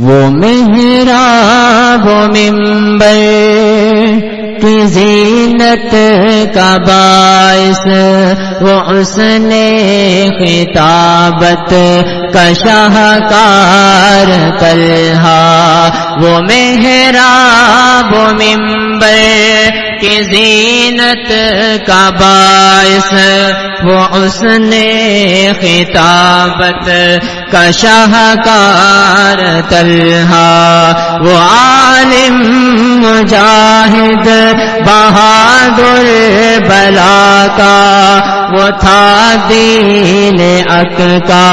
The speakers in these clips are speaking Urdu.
وہ مہرا وہ ممبر کی زینت کا باعث، وہ اس نے خطابت کا شاہکار کلہا وہ مہرا وہ ممبر کی زینت کا باعث وہ اس نے خطابت کا شاہکار تلہا وہ عالم مجاہد، بہادر بلا کا، وہ تھا دین اک کا،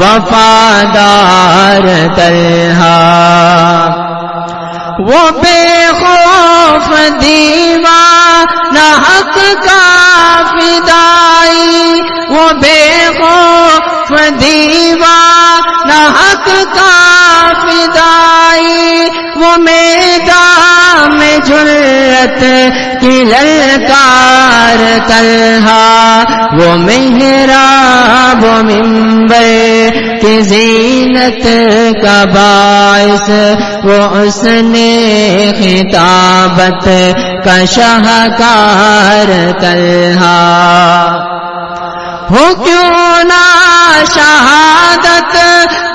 وفادار تلہا وہ بے دیوا نہ حق کا فدائی، وہ بے خوف دیوا نہ حق کا فدائی، وہ میدان میں کی للکار تلہا وہ مہرا وہ ممبر کی زینت کا باعث، وہ اس نے خطابت کا شاہکار تلہا ہو کیوں نہ شہادت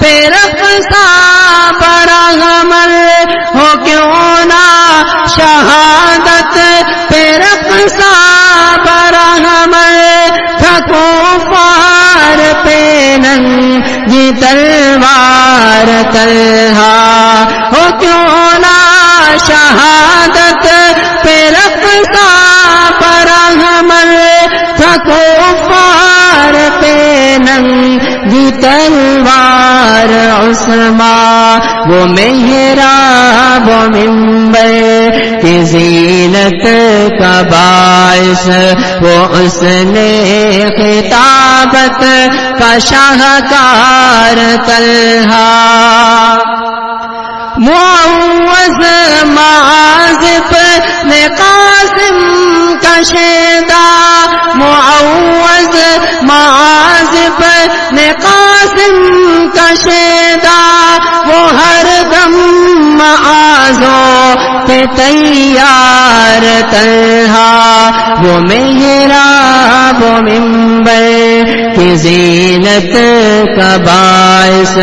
پہ رقصہ بڑا غمل شہادت پہ رقصہ بڑا غمل تھکو پار پہ ننگی تلوار تلہا۔ ہو کیوں نہ شہادت پہ رقصہ بڑا غمل تھکو پار پہ ننگی تلوار عثما وہ مہرا زینت کا باعث، وہ اس نے خطابت کا شاہکار تلہا معوض معازب نے قاسم کا شیدا معوض معازب نے قاسم کا شیدا وہ ہر دم معازوں پہ تیار تنہا، وہ میرا وہ ممبر کی زینت کا باعث،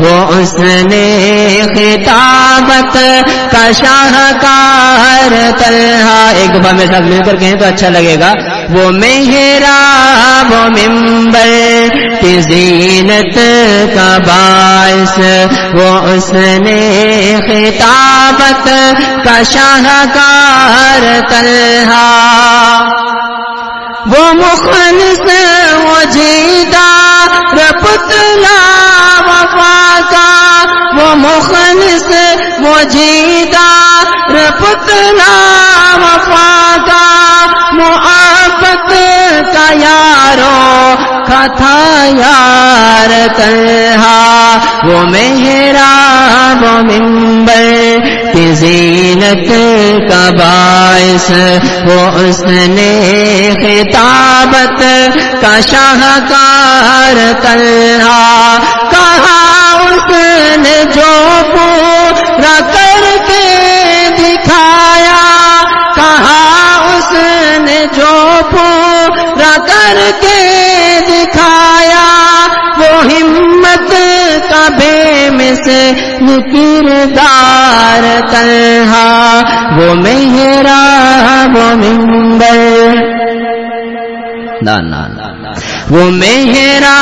وہ اس نے خطابت کا شاہکار تنہا۔ ایک دفعہ میرے ساتھ مل کر کہیں تو اچھا لگے گا۔ وہ مہرا وہ ممبر کی زینت کا باعث، وہ اس نے خطابت کا شاہکار تلہا وہ مخلص وہ جیدا رپتلا وفا کا۔ وہ مخلص وہ جیدا رپتلا کا تھا یار تلہا وہ مہرا، وہ ممبر کی زینت کا باعث۔ وہ اس نے خطابت کا شاہکار تلہا کہا اس نے جو پورا کردار تلہا وہ مہرا، وہ ممبر وہ مہرا،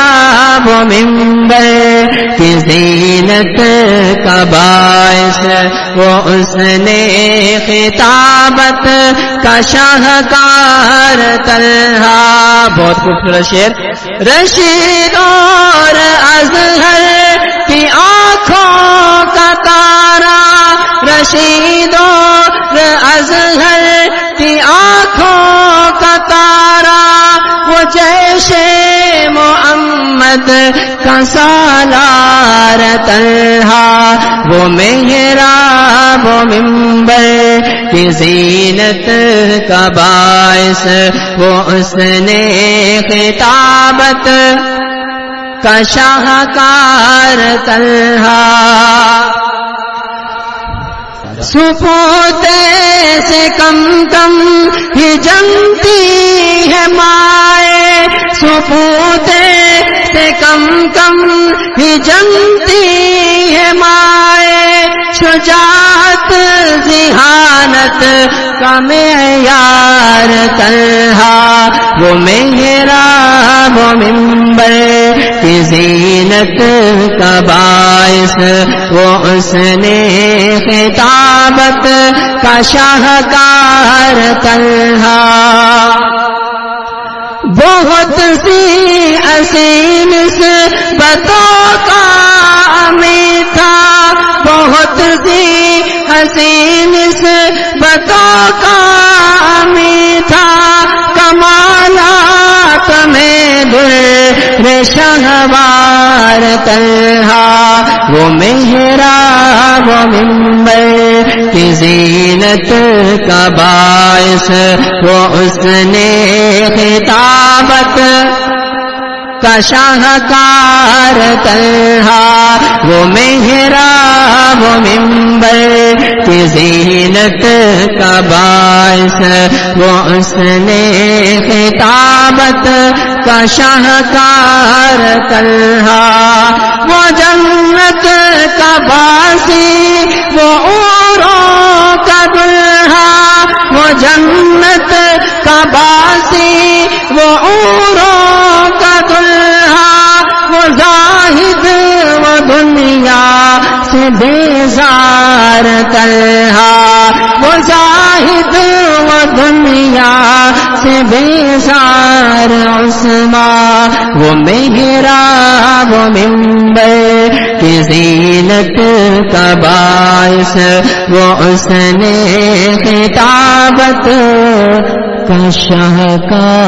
وہ ممبر کی زینت کا باعث، وہ اس نے خطابت کا شاہکار تلہا بہت خوبصورت شیر رشید اور ازہر۔ سالار تلہا وہ مہرا وہ ممبر کی زینت کا باعث، وہ اس نے خطابت کا شاہکار تلہا سپوتے سے کم کم ہی جمتی ہے مائے سپوتے کم کم ہی جمتی ہے مائے، شجاعت، ذہانت کا معیار تنہا۔ وہ میرا وہ ممبر کی زینت کا باعث، وہ اس نے خطابت کا شاہکار تنہا۔ بہت سی اسین سے بتوں کا میٹھا بہت سی حسین سے بتوں کا میٹھا کمالات میں در شہوار تنہا۔ وہ مہرا، وہ ممبر کی زینت کا باعث، وہ اس نے خطابت کا شاہکار تنہا۔ وہ مہرا، وہ ممبر کی زینت کا باعث، وہ اس نے خطابت کا شاہکار تنہا، وہ جنت کا باسی، وہ اوروں کا دلہا، وہ جنت کا باسی، وہ اوروں کا دلہا، وہ زاہد، وہ دنیا سے بیزار بیزار عثمان، وہ مہرا، وہ ممبر کی زینت کا باعث، وہ اس نے کتابت کا شاہکار